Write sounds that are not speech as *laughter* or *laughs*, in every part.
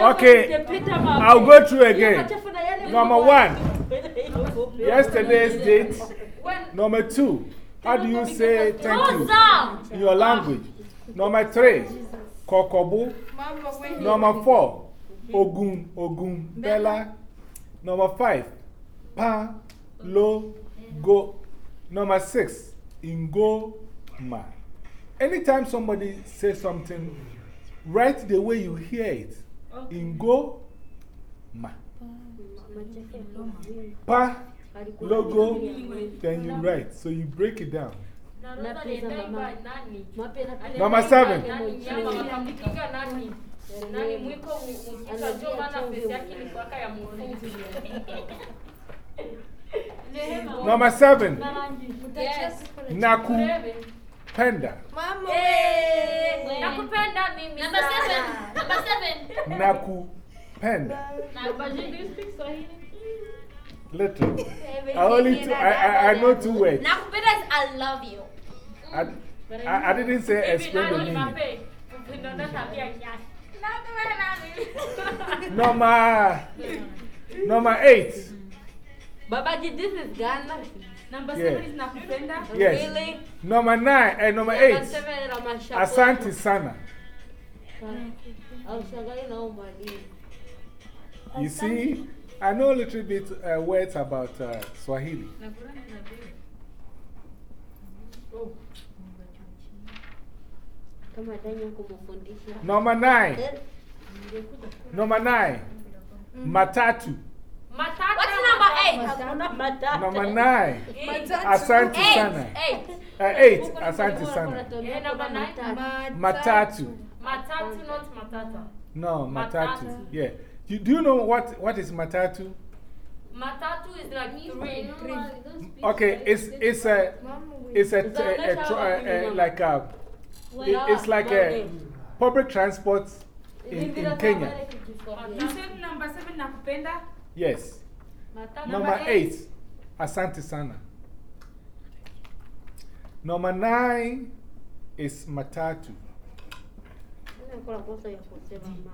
Okay, I'll go through again. Number one, *laughs* yesterday's date. Number two, how do you say thank you in your language? Number three, kokobu. Number four, ogun, ogun, bella. Number five, pa, lo, go. Number six, ingo, ma. Anytime somebody says something, write the way you hear it. Ingo, ma. Pa, logo, then you write. So you break it down. Number seven. Nani mwiko mkika ndio maana pesa yake ilikuwaka ya mfunzi. Number seven, Yes. nakupenda. Eh, nakupenda mimi Number sana. seven. Number seven. Nakupenda. Little. I only two, I, I, I know two words. Nakupenda is I love you. I, I, I didn't say Hivi explain the meaning. mape? Kupenda tabia kiasi. Nakupenda mimi. *laughs* Number, number eight. Babaji, this is Ghana. Number Yeah. seven is nakupenda. Yes. Really? Number nine and number Number eight. seven, Ramashako. Asante sana. Umwalimu. You see, I know a little bit uh, words about uh, Swahili. Kumufundisha. Number nine. Number nine. Matatu. Matata. What's number eight? Number nine. Asante sana. Eight. Uh, eight. Asante sana. Number nine. Matatu. Matatu, not matata. No, matatu. Matatu. Yeah. You, do you know what, what is matatu? Matatu is like three. Okay, it's, it's a, it's a, a, a, a, a, like a, it- it's like a public transport in, in Kenya. You said number seven nakupenda. Yes. Matatu. Number eight, Asante Sana. Number nine is Matatu. Kuna kosa ya kusema mama.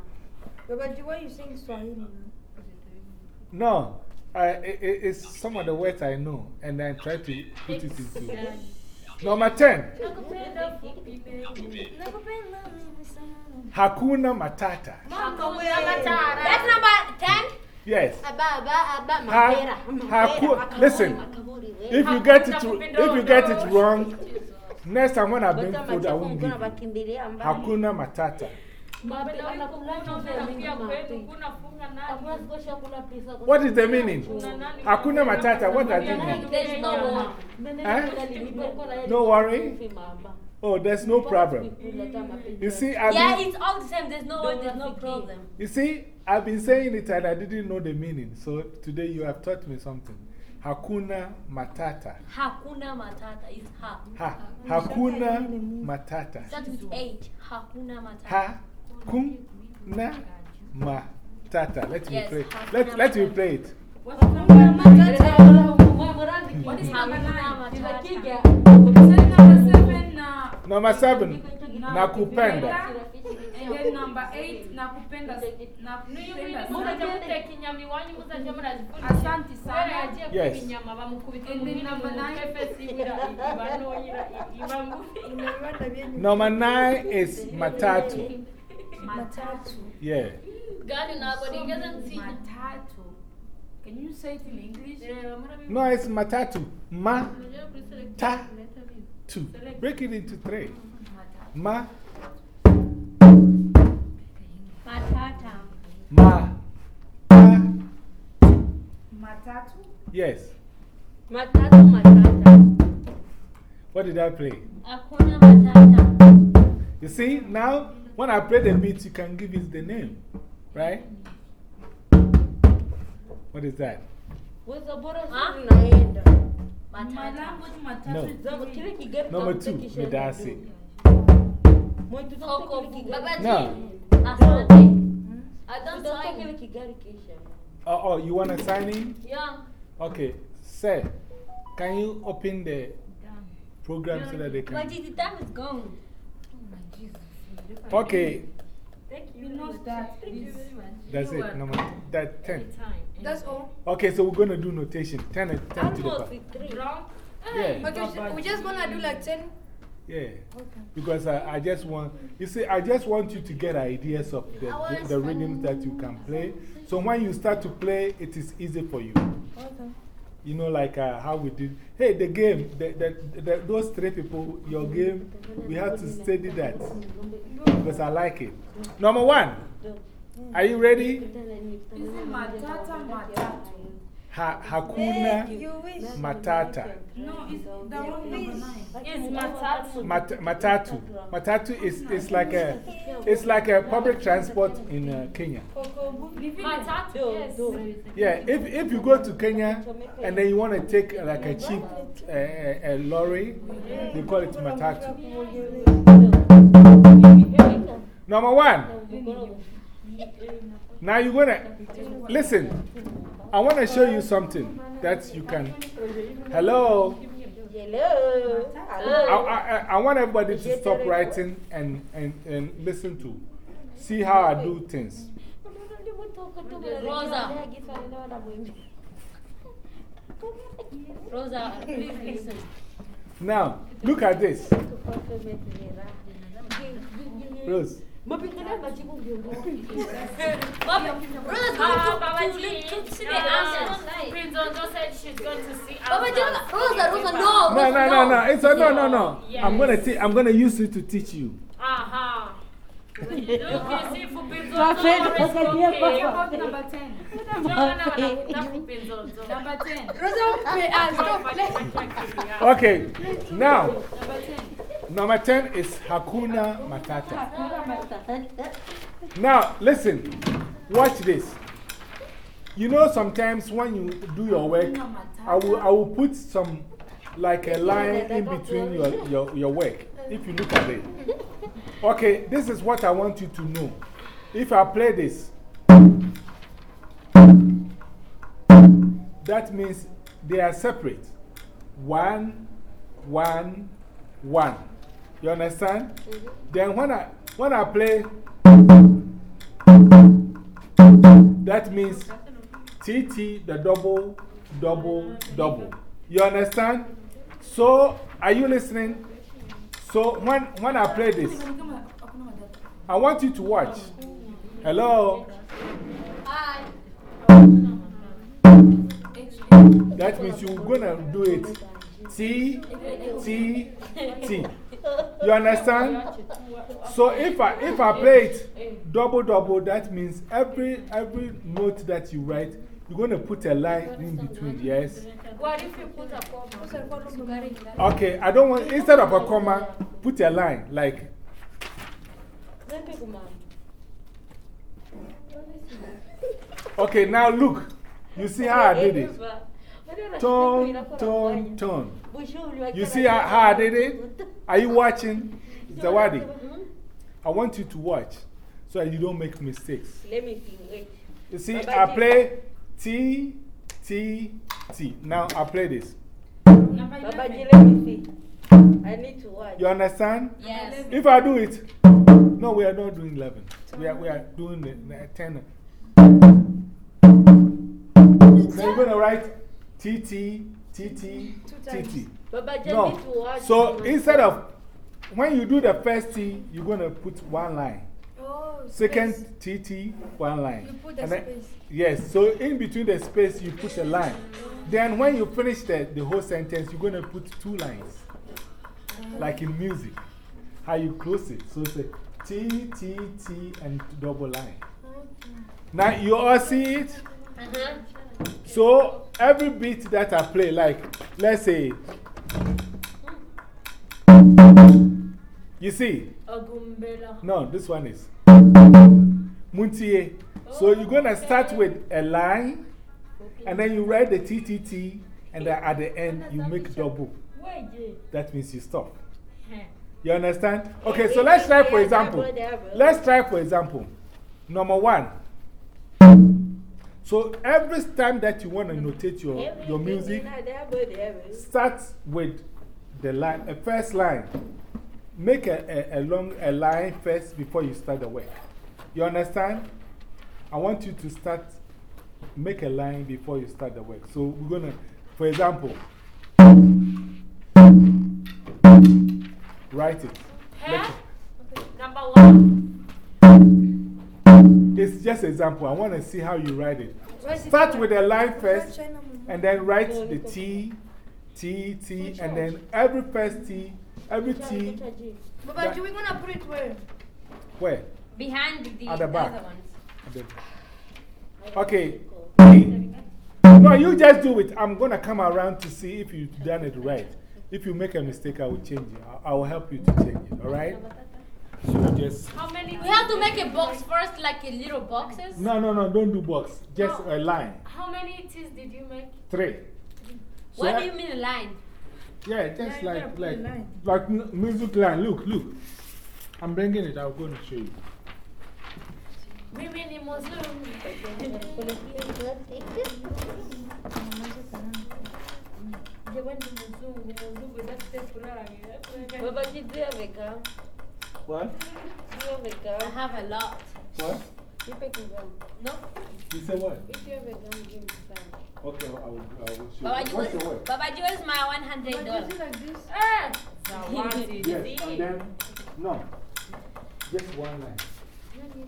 Babaji, why you saying Swahili? No, I, it, it- it's some of the words I know, and I try to put it into. Number 10, Hakuna Matata. That's number ten. Yes. Haku- Mapera, listen. If you get it, if you get it wrong, next time when I bring food, I won't mkono give you. Hakuna Matata. Mape- anakula chumvi mingi mape. Kuna funga Hakuna nani? sikosha kula pizza. What is the meaning? Hakuna Matata. What does it mean? There's no war. Eh? No worry. Oh, there's no problem. You see, I've Yeah, been, it's all the same. There's no, there's no problem. you see, I've been saying it and I didn't know the meaning. So today you have taught me something. Hakuna Matata. Hakuna matata is ha. Ha. Hakuna Matata. Starts with H. Hakuna matata. Hakuna Matata. Let me Yes, play. hakuna Let, let me play it. What is hakuna matata? Number seven, Nakupenda. And then number eight nakupenda. Nakupenda. Asante sana. Yes. And then number nine. Number nine is Matatu. Matatu. Yeah. Gani na kuongeza nsini. Matatu. Can you say it in English? No, it's Matatu. Ma. Ta. Two. Break it into three. Ma. Matata. Ma. Ta. Matatu. Yes. Matatu, matata. What did I play? Hakuna matata. You see, now when I play the beat, you can give it the name. Right? What is that? Weza bora Huh? sisi naenda. My Matata. matatu is Zangu kile kigari Number two, kisha Medasi. ndio. Mwetu Koko zangu kigari. No. Asante. Hmm? I don't sign kile kigari kisha. Oh, oh, you want to sign in? Yeah. Okay. Sir, can you open the program so that they can. But can. the time is gone. Okay. You You know that. Thank you very much. That's it. Number, that 10. That's all. Okay, so we're going to do notation. 10, and- 10 to the Almost power. with three. Wrong. Yeah. Okay, we're just gonna do like 10. Yeah. Okay. Because I, I just want, you see, I just want you to get ideas of the, the, the rhythms that you can play. So when you start to play, it is easy for you. Okay. You know, like uh, how we did. Hey, the game, the, the, the, those three people, your game, we have to study that. Because I like it. Number one, are you ready? Matata, matata. Ha, Hakuna Matata. No, it's the one number nine. Is matatu. Mat, matatu. Matatu is, is, like a, it's like a public transport in uh, Kenya. Matatu, yes. Yeah, if, if you go to Kenya and then you want to take like a cheap uh, uh, uh, lorry, they call it matatu. Number one, now you're going to listen. I want to show you something that you can. Hello? Hello. I, Hello. I, I- I want everybody to stop writing and, and, and listen to. See how I do things. Rosa. Rosa, please listen. Now, look at this. Rose. Mapigania majibu viongozi. Baba, Rosa's going Baba to, G. to, to see the answers. Prince Onzo said she's going to see Baba G, answers. Rosa, Rosa, no. No, no, no, no. It's a no, no, no. Yes. I'm gonna te I'm gonna use it to teach you. Aha. *laughs* Look, you see, for Prince Twafedi Onzo, always okay. About number 10. Njona wanakuta for Prince Onzo. Number 10. Rosa, pay us. Stop. Okay, now, Number 10. Number 10 is Hakuna Matata. Now, listen, watch this. You know, sometimes when you do your work, I will, I will put some, like a line in between your, your, your work, if you look at it. Okay, this is what I want you to know. If I play this, that means they are separate. One, one, one. You understand? Then when I, when I play, that means TT, the double, double, double. You understand? So, are you listening? So, when, when I play this, I want you to watch. Hello? Hi. That means you're to do it. T, T, T. You understand? So if I, if I play it double, double, that means every, every note that you write, you're going to put a line in between, yes? What if you put a comma? Okay, I don't want, instead of a comma, put a line, like, okay, now look. You see how I did it? Tone, tone, tone. You see how, how I did it? *laughs* Are you watching? Zawadi, I want you to watch so that you don't make mistakes. Let me see. You see, I play T, T, T. Now I play this. Baba G, let me see. I need to watch. You understand? Yes. If I do it, no, we are not doing 11. We are, we are doing the, the 10. So you're going to write T, T, T, T, T, T. Baba G, I No. need to watch. So instead of, when you do the first T, you're going to put one line. Oh, Second space. TT, one line. You put the And then- space. Yes, so in between the space, you put a line. Then when you finish the, the whole sentence, you're going to put two lines. Like in music, how you close it. So say T, T, T, and double line. Now you all see it? -huh. So every beat that I play, like let's say, you see, no, this one is Muntie. So you're going to start with a line, and then you write the TTT, and then at the end you make double. That means you stop. You understand? Okay, so let's try for example. Let's try for example. Number one. So every time that you want to notate your, your music, start with the line, a first line. Make a, a, a long a line first before you start the work. You understand? I want you to start, make a line before you start the work. So we're going to, for example, write it. Hair. It's just an example. I want to see how you write it. Start with a line first, and then write the T, T, T, and then every first T, every T. Baba, we're going to put it where? Where? Behind the, At the back. other ones. Okay. No, you just do it. I'm going to come around to see if you've done it right. If you make a mistake, I will change it. I, I will help you to change it, all right? So you just. How many? We have to make a box first, like a little boxes. No, no, no, don't do box. Just No. a line. How many teas did you make? Three. So What I- do you mean a line? Yeah, just you gotta like, like, line. like m- music line. Look, look. I'm bringing it. I'm going to show you. Mimi ni mzungu. Jamani mzungu, mzungu dakte fulani. Baba, do you have a gum? What? You have a I gum? have a lot. What? You pick a gum. No? You say what? If you have a gum, give me some. Okay, I will, I will show Baba, you. you What's is, the word? Baba, you is my $100. like this? Zawadi. Yes, and then, no. Just one line.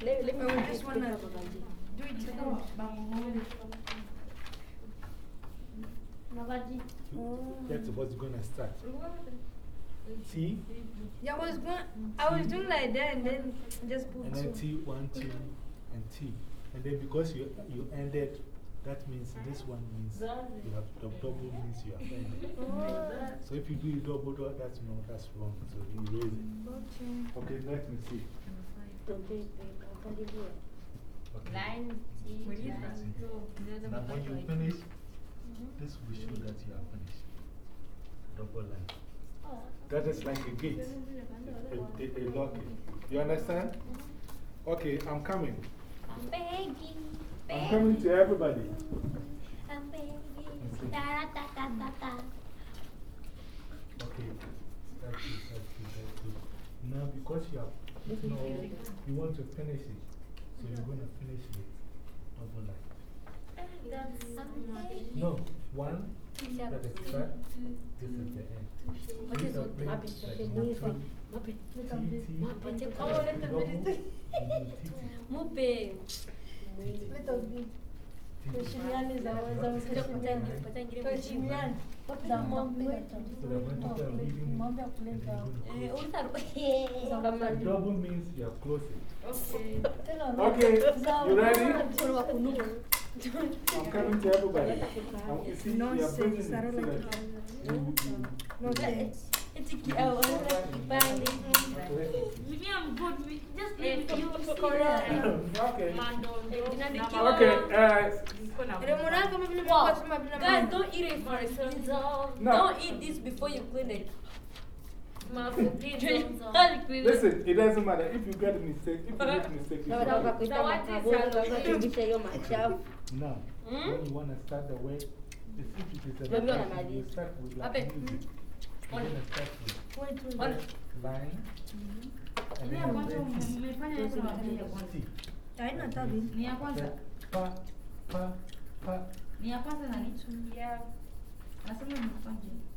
Let, let me do this this one, one. Do it together. That's what's going to start. T, Yeah, I was going, I was doing like that and then just put and then two. T, one, two, and T. And then because you, you ended, that means this one means you have double means you have ended. Oh. So if you do a double, dot, that's no, that's wrong. So you raise it. Okay, let me see. Okay, I can do it. Okay. Line, T. Now, when you finish, this will show that you are finished. Double line. That is like a gate, a, a, a lock. You understand? Okay, I'm coming. I'm begging, I'm coming to everybody. I'm begging. Da, da, da, da, da. Okay, that's it, that's it, that's it. Now, because you have, no, you want to finish it, so you're going to finish it double line. I'm. No, one, za Za Eh, utaru-. Double means you are closing. Okay. Okay, you ready? Mkono wa kunuka. I'm coming to everybody. And you see, we are Nonsense, I don't like that it. you- you- Nonsense. Eti ki- oh, kipande. Mimi I'm good. Just leave *laughs* it. You you- Korea. Okay. Mandondo. Okay, uh, Niko na- Ndio mwanangu kama vile Wow. kwa sema vile Guys, don't eat it first. No. Don't eat this before you clean it. Mafupi Drink. zonzo. Don't clean it. Listen, it doesn't matter if you get a mistake, if you make a mistake, Na it's wataka okay. kuita Zawadi makaburi, za wataka kurudisha hiyo machafu. Now, Hmm? when you want to start the way, if it is a Maybe line, on a you start with like Ape. music. You're going to start with Wait, wait. Ona. line, and Ile ya then kwanza you break umefanya it. yote wakati ya kwanza. T. Haina tabi. Ni ya kwanza. Pa, pa, pa. Ni ya kwanza nani? Yeah. Anasema nimefanya. Ni utatia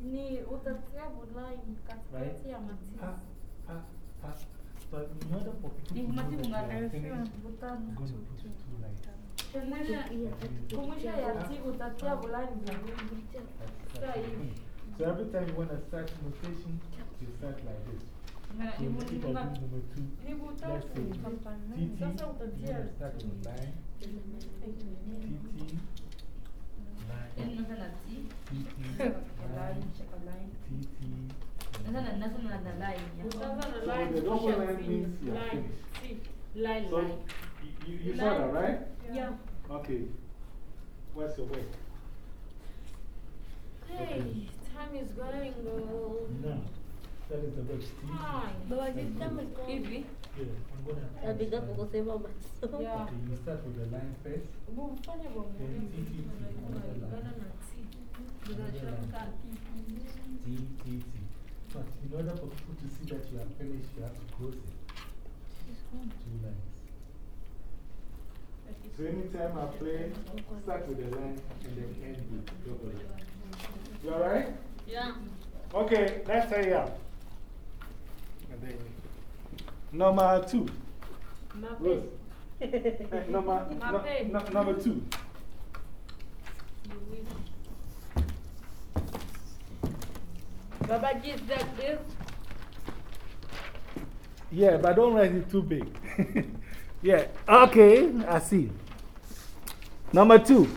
bulai katikati ya Pa, matiti. pa, pa. But in order for people Ni to know kumati that you are kunga- finished, Butano. I'm going to put it two lines. Kumwisha ya ti utatia bulai mbinguni. That's- Sasa that's hivi. it. So every time you want to start notation, you start like this. Ngana- So ni if mu- I ni do kunga- number two, Ni let's butatu. say TT, you're Sasa going utatia to start with line, TT, Yaani line, naanza na T. TT, Line, line, shaka line. TT. Naanza na- naanza na- na line ya. Utaanza na So line, the double line means you line, finished. Line, So line. you, you saw that, right? Yeah. Okay. What's your way? Hey, time is going. Oh. No. That is the word. TT. Hi. Baba jitama Hivi. Yeah, I'm going to. Napiga kwa kusema masomo. Yeah. Okay, you start with the line first. Mfanye kwa Then mwalimu. T, T, T, another line. T. T, T, T. But in order for people to see that you are finished, you have to close it. Two lines. So anytime I play, start with the line and then end with double line. You alright? Yeah. Okay, let's hurry up. And then, number two. Rose. Number, no, no, number two. *laughs* Baba G is like this. Yeah, but don't write it too big. *laughs* yeah, okay, I see. Number two.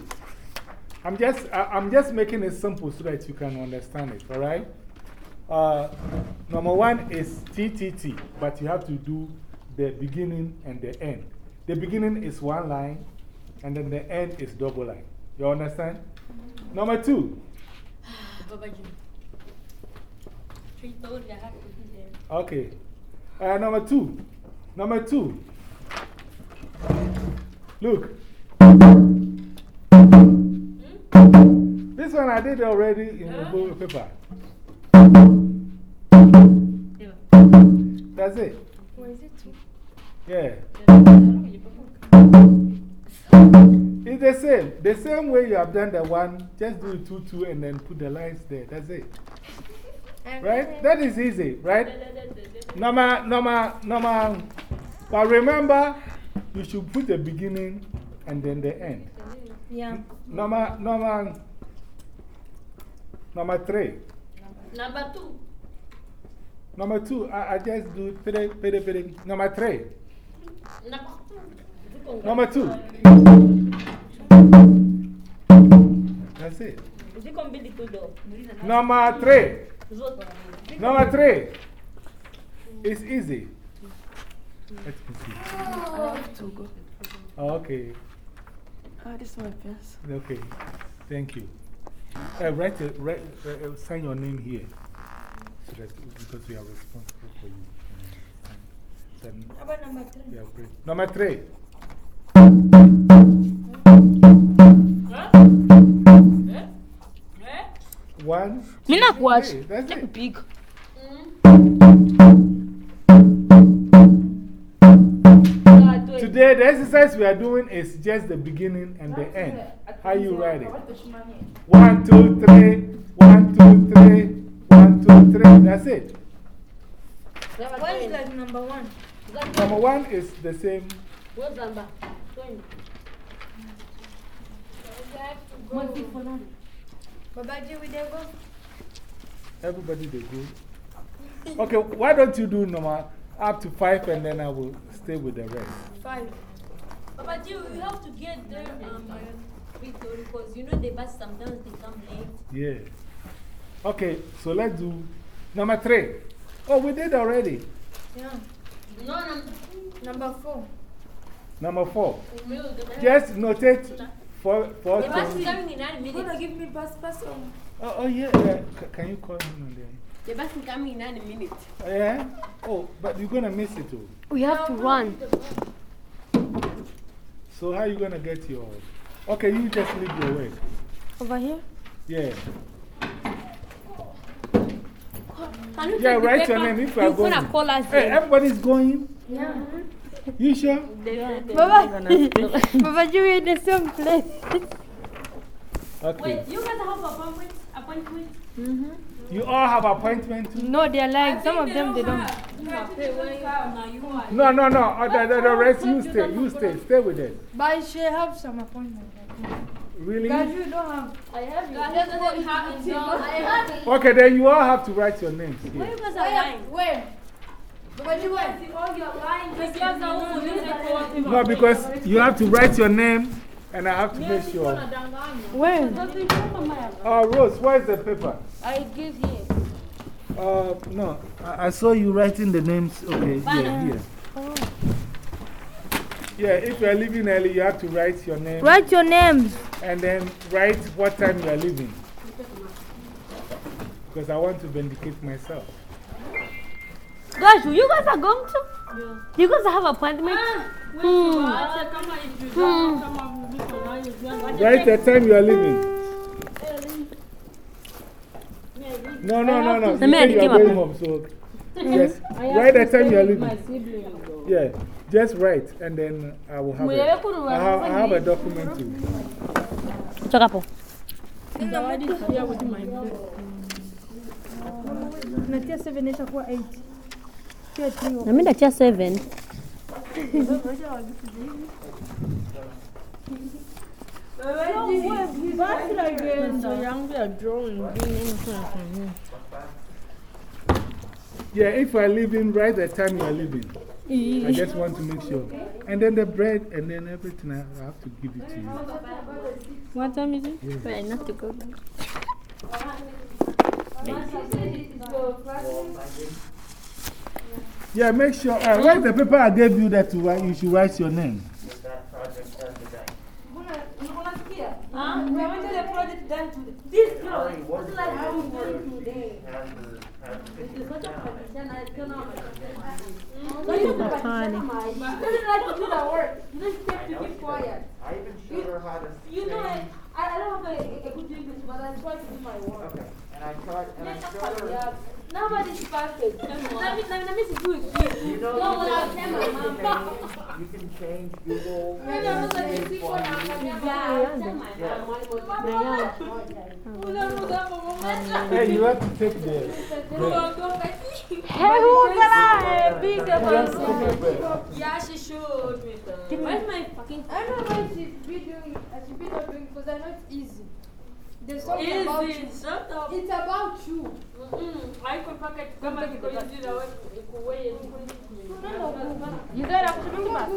I'm just, I, I'm just making it simple so that you can understand it, all right? Uh, number one is TTT, but you have to do the beginning and the end. The beginning is one line, and then the end is double line. You understand? Number two. Okay. Uh, number two. Number two. Look. This one I did already in the book paper. That's it. What is it? Two? Yeah. It's the same. The same way you have done the one, just do 2 2 and then put the lines there. That's it. Right? That is easy, right? Number, number, number. But remember, you should put the beginning and then the end. Yeah. Number, number, number three. Number two. Number two, I, I just do pere, pere, pere. Number three. Number Number two. That's it. Ziko mbili tu do. Number three. Zote. Number three. It's easy. Let me see. I have to go. Oh, okay. Ah, this is my pants. Okay. Thank you. Uh, write, a, write uh, uh, sign your name here. So that, because we are responsible for you. Then, How about number three? yeah, great. Number three. One. Mina kwacha. Hey, that's it. Big. Today, the exercise we are doing is just the beginning and the end. Are you ready? One, two, three. One, two, three. One, two, three. That's it. What is like number one? Number one is the same. What's number? 20. Babaji, we they go? Everybody, they go. Okay, why don't you do number up to five and then I will stay with the rest? Five. Babaji, we have to get there um, because you know the bus sometimes they come late. Yeah. Okay, so let's do number three. Oh, we did already. Yeah. No, num number four. Number four. Just notate for, for The us bus is coming in nine You're gonna give me pass pass on. Oh, oh yeah, yeah. C- can you call him on there? The bus is coming in nine minutes. Yeah? Oh, but you're gonna miss it too. We have to run. So, how are you gonna get your. Okay, you just leave your work. Over here? Yeah. Can you Yeah, write your name if you are You're gonna call us Hey, here. everybody's going? Yeah. You sure? Baba, *laughs* Baba, you in the same place. Okay. Wait, you guys have appointment? Appointment? You all have appointment too? No, they're like, some of them, they don't. No, no, no. Uh, the, the, the rest, you stay. You stay. Stay with them. But I should have some appointment. Really? Guys, you don't have. I have you. guys doesn't have it. I have it. Okay, then you all have to write your names Why here. you guys are lying? Where? No, because you have to write your name and I have to make sure. Where? Oh, Rose, where's the paper? I give here. Uh, no, I, I saw you writing the names. Okay, here, here. Yeah, if you are leaving early, you have to write your name Write your names. and then write what time you are leaving. Because I want to vindicate myself. Guys, you guys are going to? You guys have appointment? Hmm. Write hmm. the time you are leaving. No, no, no, no. You The man you came are up. going home, so. *laughs* Yes. Write the time you are leaving. Yeah. Just write, and then I will have, a, Mwenyewe kuru I have, I have a document too. Toka hapo. Natia 7 itakuwa 8. Sio 3. Na mimi ndatia 7. Yeah, if you are leaving, write the time you are leaving. I just want to make sure. And then the bread, and then everything, I I have to give it to you. What time is it? Wait, not to go. Yeah, make sure. Uh, write the paper I gave you that to write, you should write your name. We are doing the project today. This girl doesn't like how we do it today. And she's not a project, then I cannot send my. She doesn't like to do the work. Let's keep it quiet. I even showed her how to You know, sing. I, I don't have a, a good English, but I try to do my work. Okay, and I taught, and I showed her. Yeah. Nobody's perfect. It. You know, No, you I'll can tell my change mom. the name, you can change Google. Yeah, no, no, let me see what I'm names gonna for do. Yeah, I'll tell my Yeah. mom. Hey, you have to take the bread. Yeah, she showed me. Where's my fucking I don't know why she's be doing, she be not doing because I know it's easy. There's something about you. It's about you. Haiko mpaka kama kiko hizi na wewe kuweje. You gotta put it back.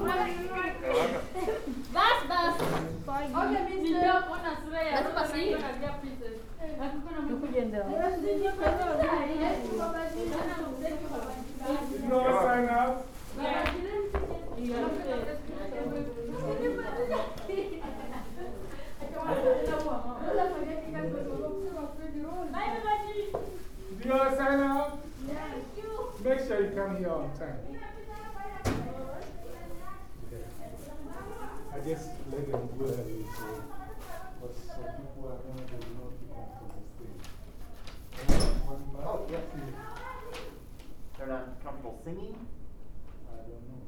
Bas, bas. Okay, mister. Niliona sura ya Basi basi. Princess. You know what sign up? Do you want to sign up? Make sure you come here on time. I just let them go early, so, but some people are going to not come to the stage. Oh, yes. They're not comfortable singing, I don't know.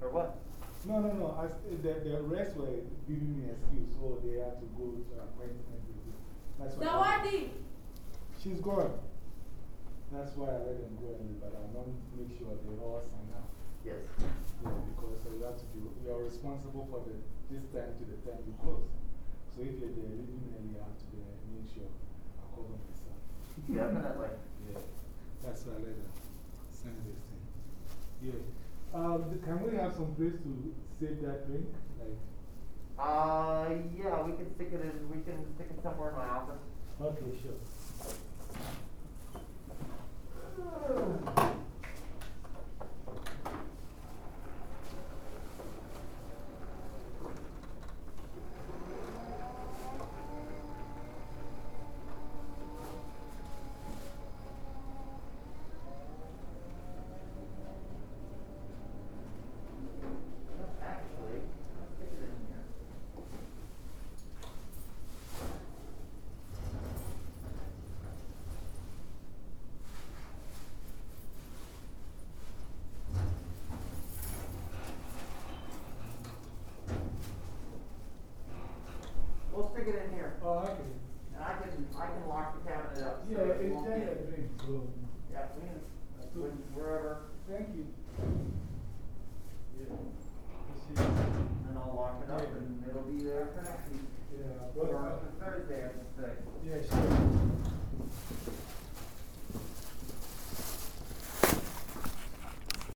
or what? No, no, no. I, the, the rest were giving me an excuse, so they had to go to appointment. with you. That's why. Zawadi. She's gone. That's why I let them go early, but I want to make sure they all sign up. Yes. Yeah, because you have to be, you are responsible for the, this time to the time you close. So if you're there leaving early, I have to be, make sure I cover myself. Definitely. Yeah, that's why I let them sign this thing. Yeah. Um, can we have some place to save that drink? Like, Uh, yeah, we can stick it in, we can stick it somewhere in my office. okay, sure. *sighs* *sighs* Actually, let's stick it in here. We'll stick it in here, Oh, okay. and